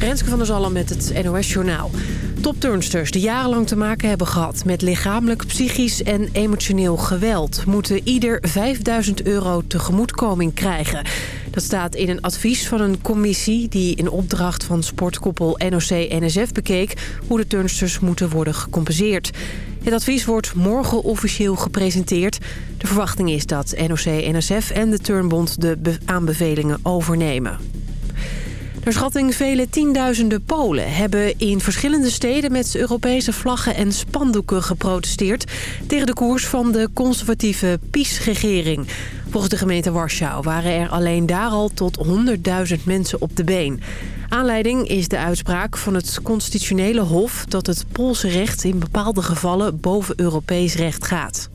Renske van der Zalm met het NOS-journaal. Topturnsters die jarenlang te maken hebben gehad... met lichamelijk, psychisch en emotioneel geweld... moeten ieder 5000 euro tegemoetkoming krijgen. Dat staat in een advies van een commissie... die in opdracht van sportkoppel NOC-NSF bekeek... hoe de turnsters moeten worden gecompenseerd. Het advies wordt morgen officieel gepresenteerd. De verwachting is dat NOC-NSF en de Turnbond de aanbevelingen overnemen. Naar schatting vele tienduizenden Polen hebben in verschillende steden met Europese vlaggen en spandoeken geprotesteerd tegen de koers van de conservatieve PiS-regering. Volgens de gemeente Warschau waren er alleen daar al tot 100.000 mensen op de been. Aanleiding is de uitspraak van het constitutionele hof dat het Poolse recht in bepaalde gevallen boven Europees recht gaat.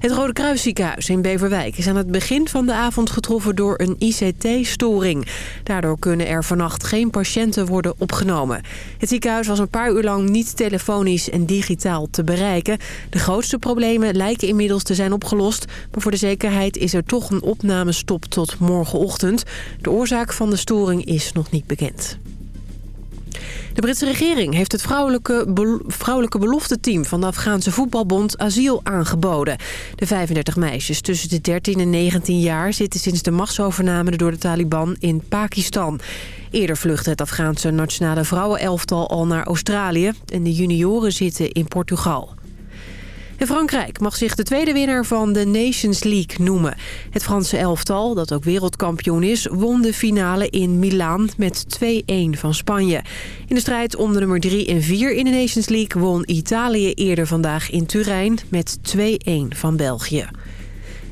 Het Rode Kruisziekenhuis in Beverwijk is aan het begin van de avond getroffen door een ICT-storing. Daardoor kunnen er vannacht geen patiënten worden opgenomen. Het ziekenhuis was een paar uur lang niet telefonisch en digitaal te bereiken. De grootste problemen lijken inmiddels te zijn opgelost. Maar voor de zekerheid is er toch een opnamestop tot morgenochtend. De oorzaak van de storing is nog niet bekend. De Britse regering heeft het vrouwelijke, vrouwelijke belofteteam van de Afghaanse voetbalbond asiel aangeboden. De 35 meisjes tussen de 13 en 19 jaar zitten sinds de machtsovername door de Taliban in Pakistan. Eerder vluchtte het Afghaanse nationale vrouwenelftal al naar Australië en de junioren zitten in Portugal. En Frankrijk mag zich de tweede winnaar van de Nations League noemen. Het Franse elftal, dat ook wereldkampioen is, won de finale in Milaan met 2-1 van Spanje. In de strijd om de nummer 3 en 4 in de Nations League won Italië eerder vandaag in Turijn met 2-1 van België.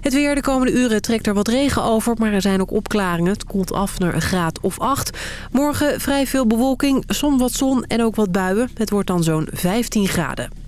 Het weer de komende uren trekt er wat regen over, maar er zijn ook opklaringen. Het koelt af naar een graad of 8. Morgen vrij veel bewolking, soms wat zon en ook wat buien. Het wordt dan zo'n 15 graden.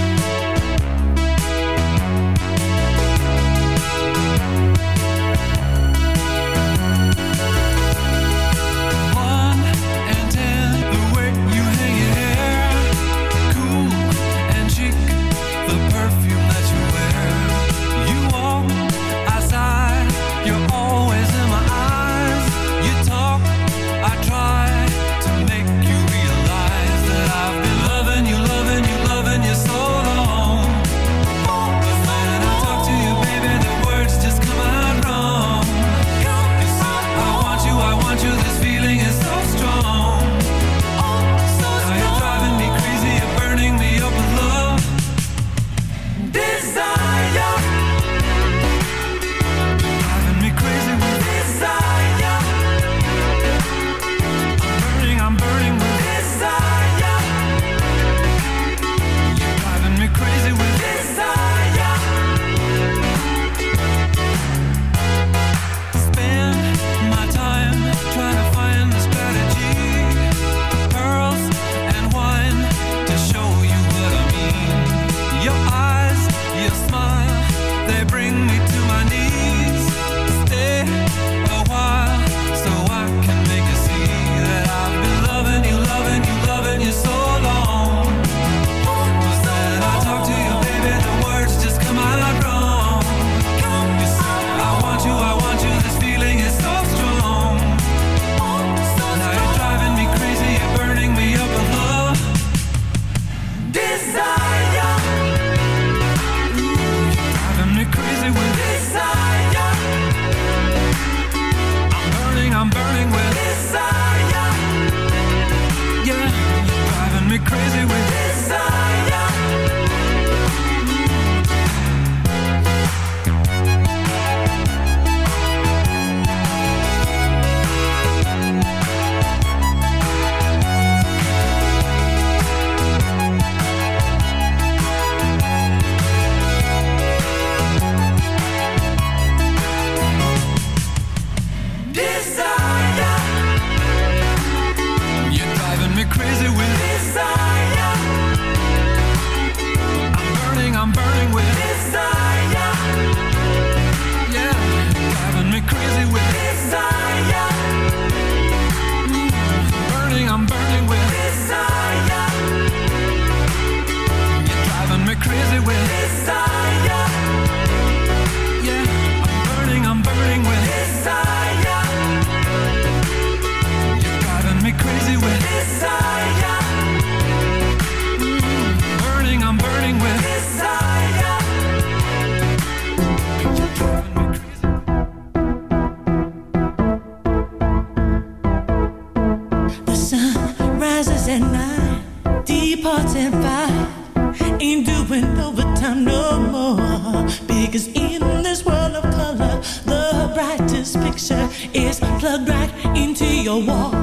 doing overtime no more. Because in this world of color, the brightest picture is plugged right into your wall.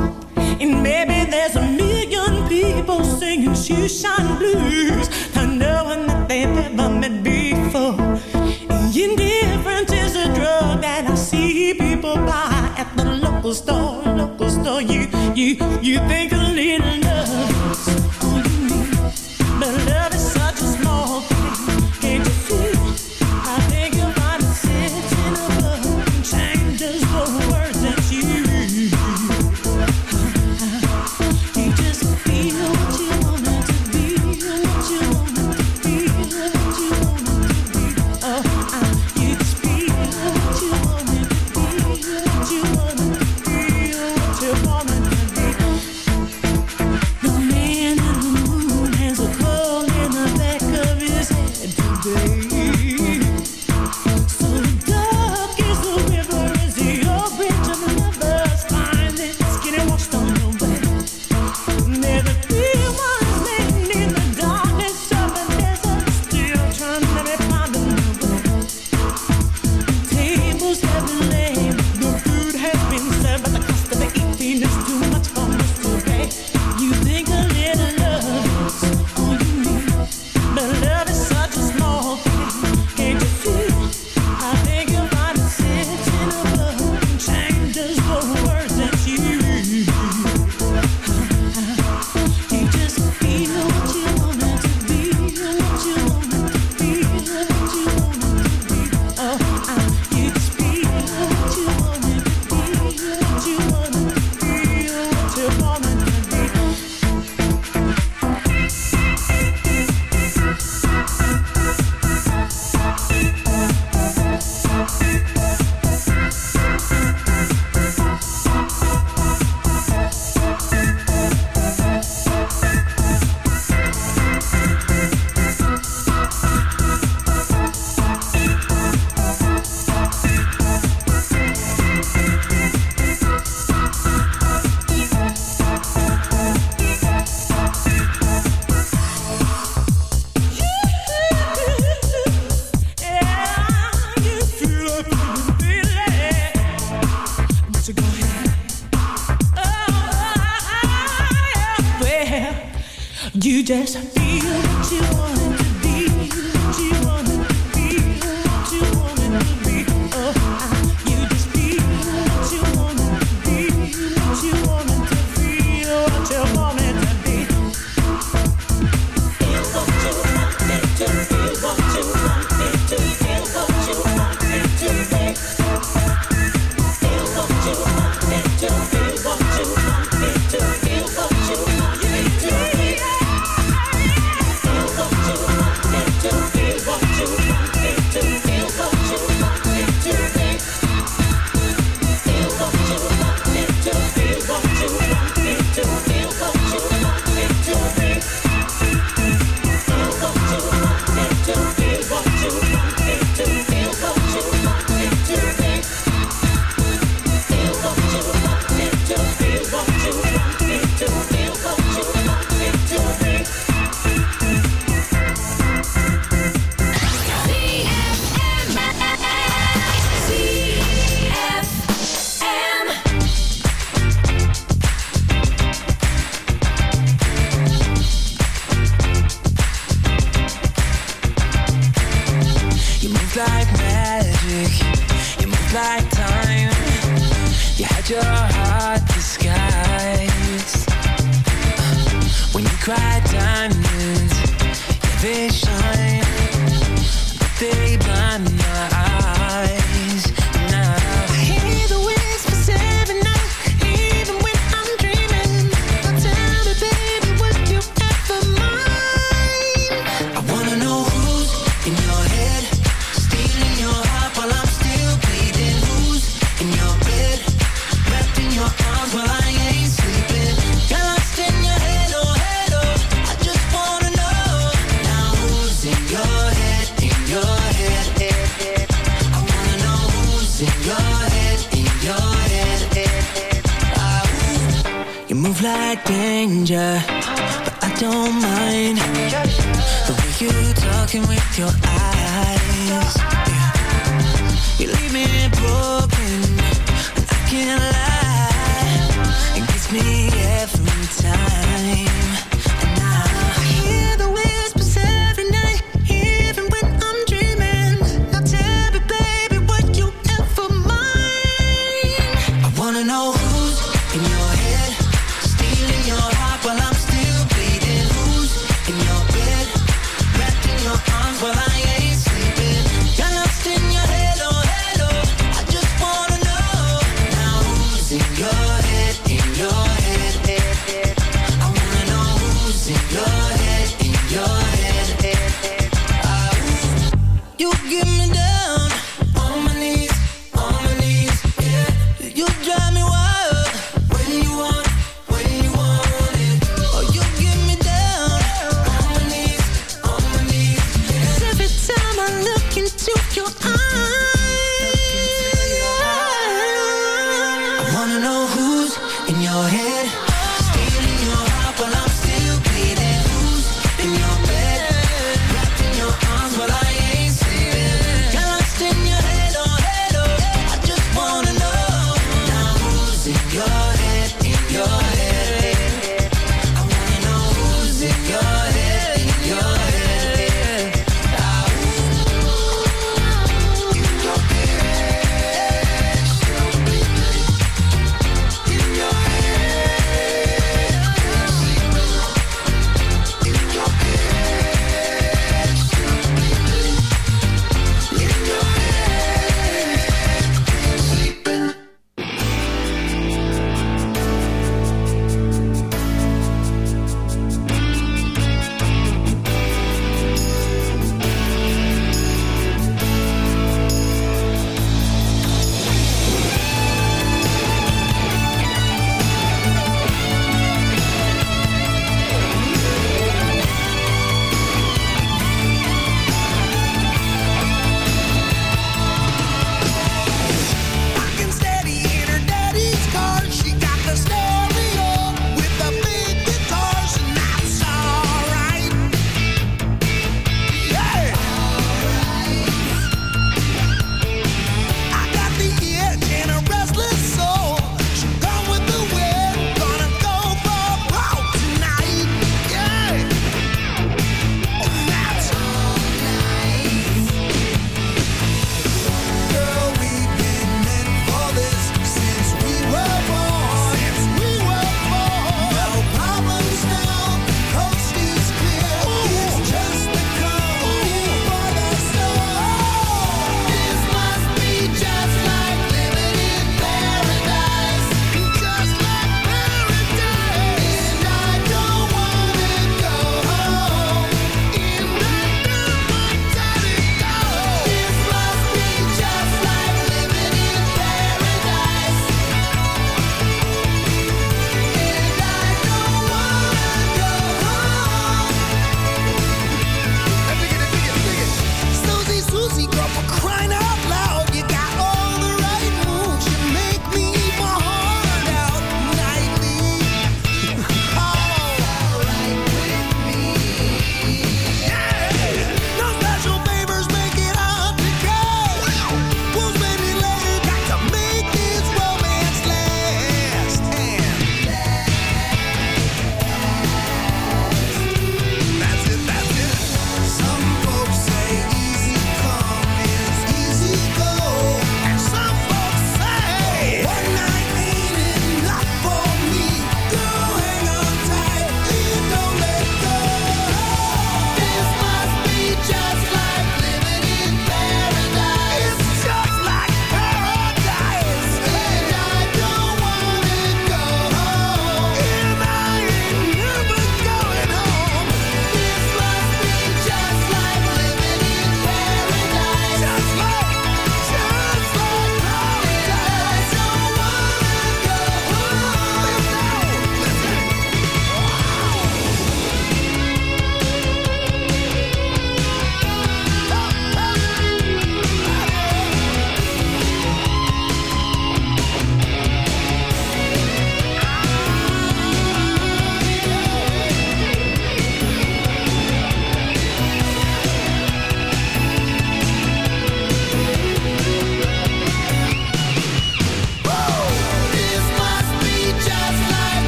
And maybe there's a million people singing shoeshine blues to no one that they've ever met before. Indifference is a drug that I see people buy at the local store. Local store, you you you think.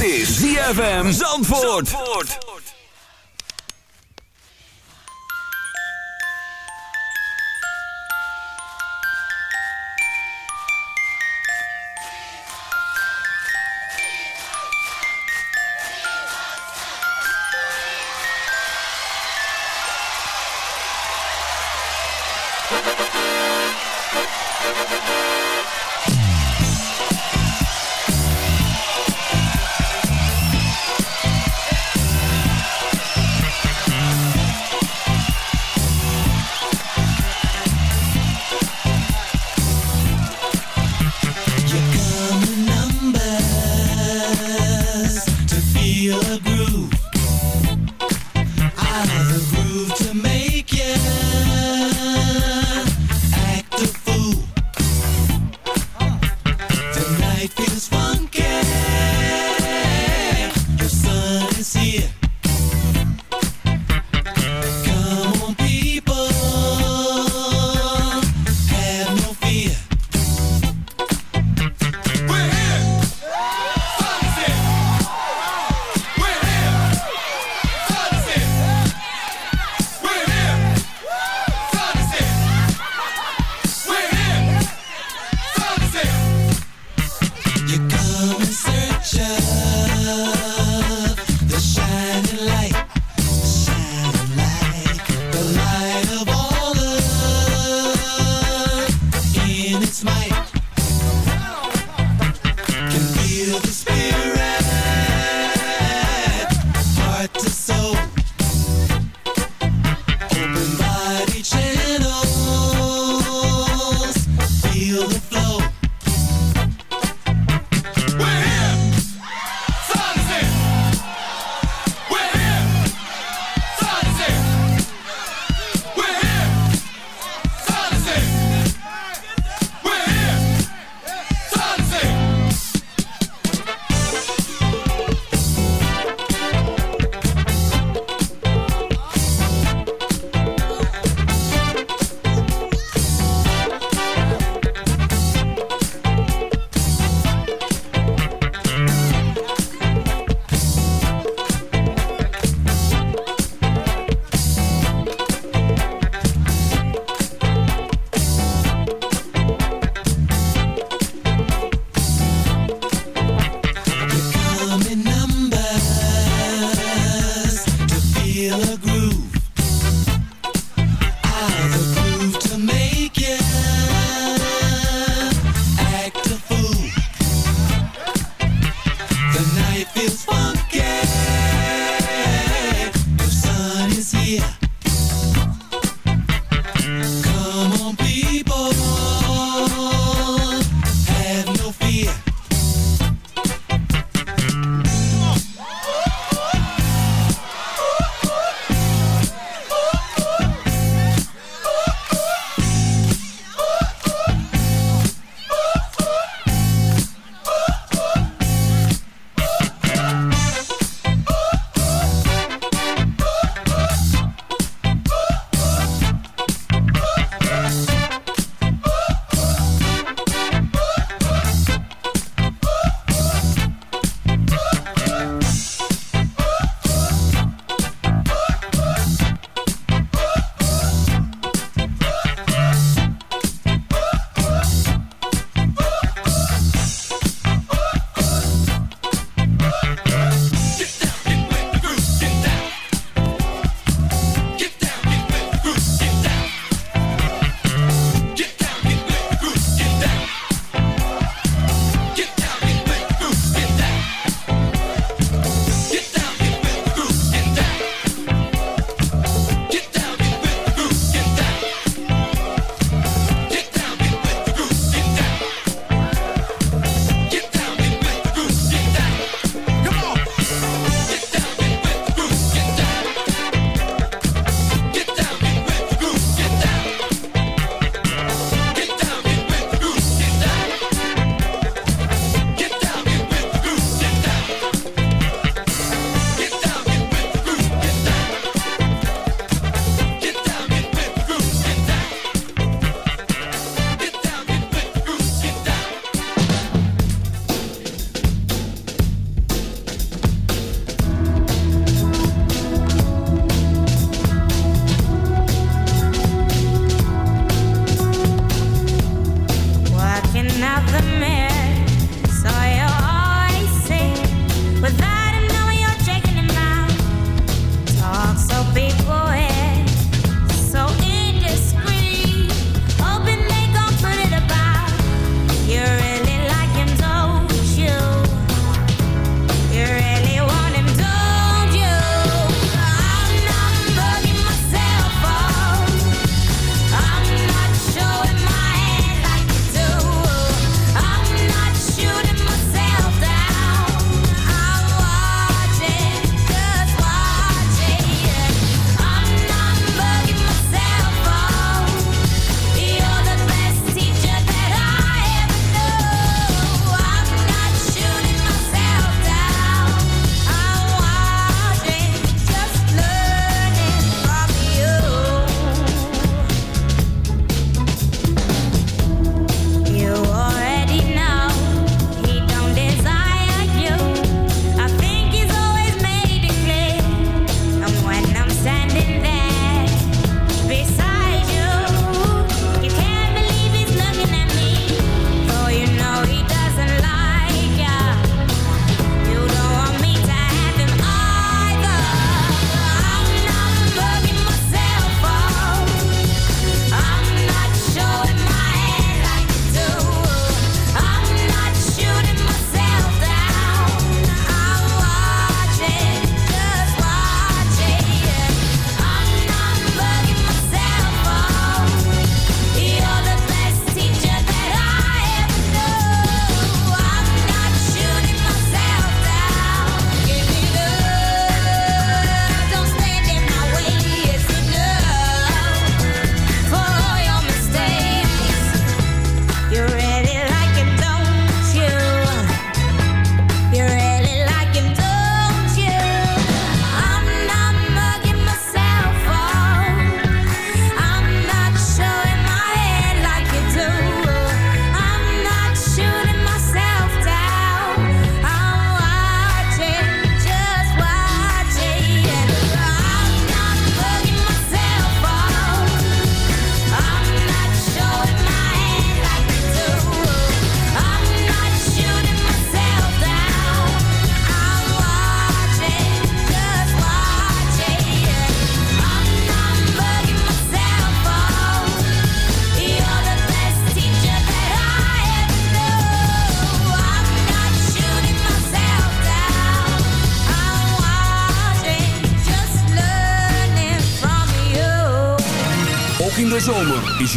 Is ZFM Zandvoort.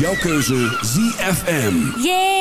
Jouw keuze ZFM. Yeah,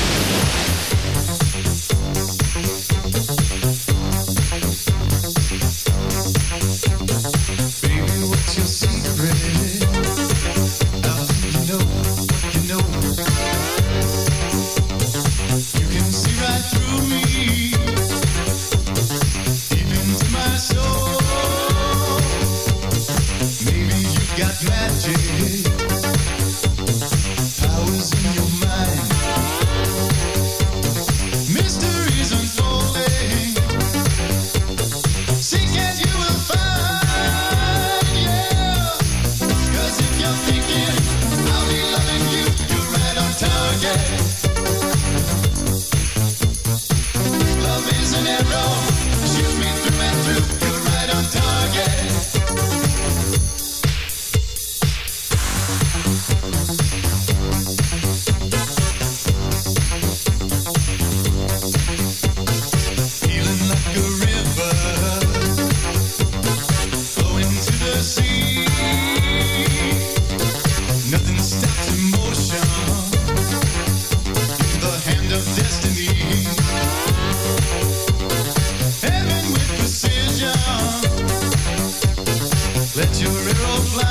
your aeroplane.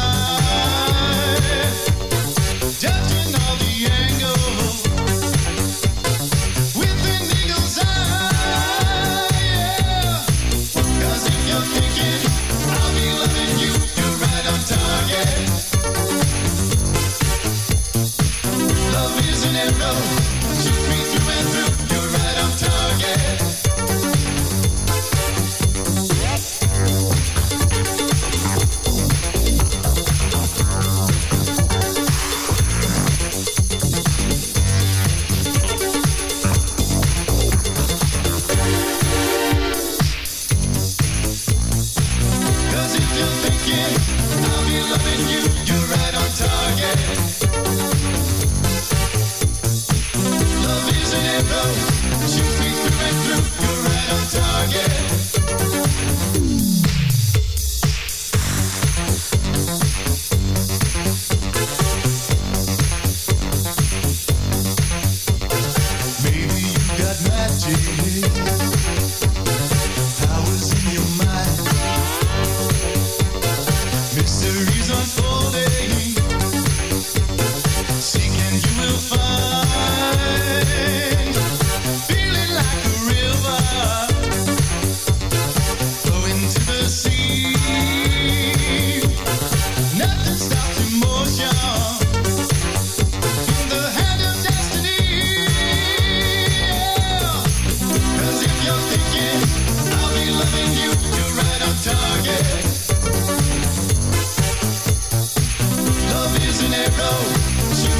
know.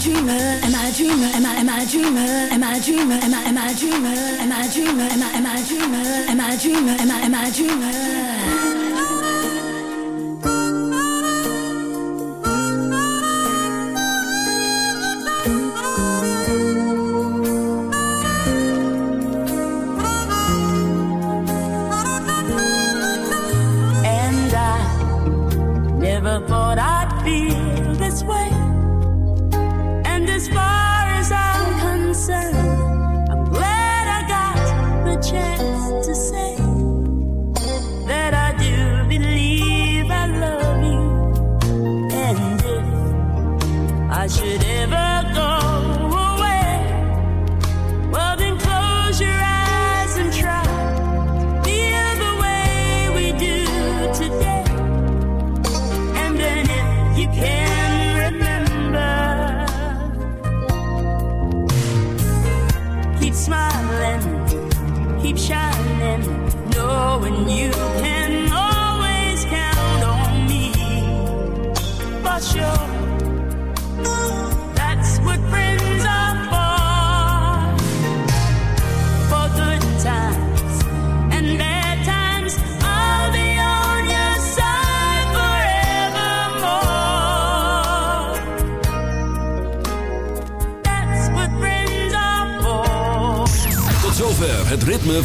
Dreamer? Am I dreamer? Am I am I dreamer? Am I dreamer? Am I am I dreamer? Am I dreamer? Am I am I dreamer? Am I dreamer? Am I am I dreamer?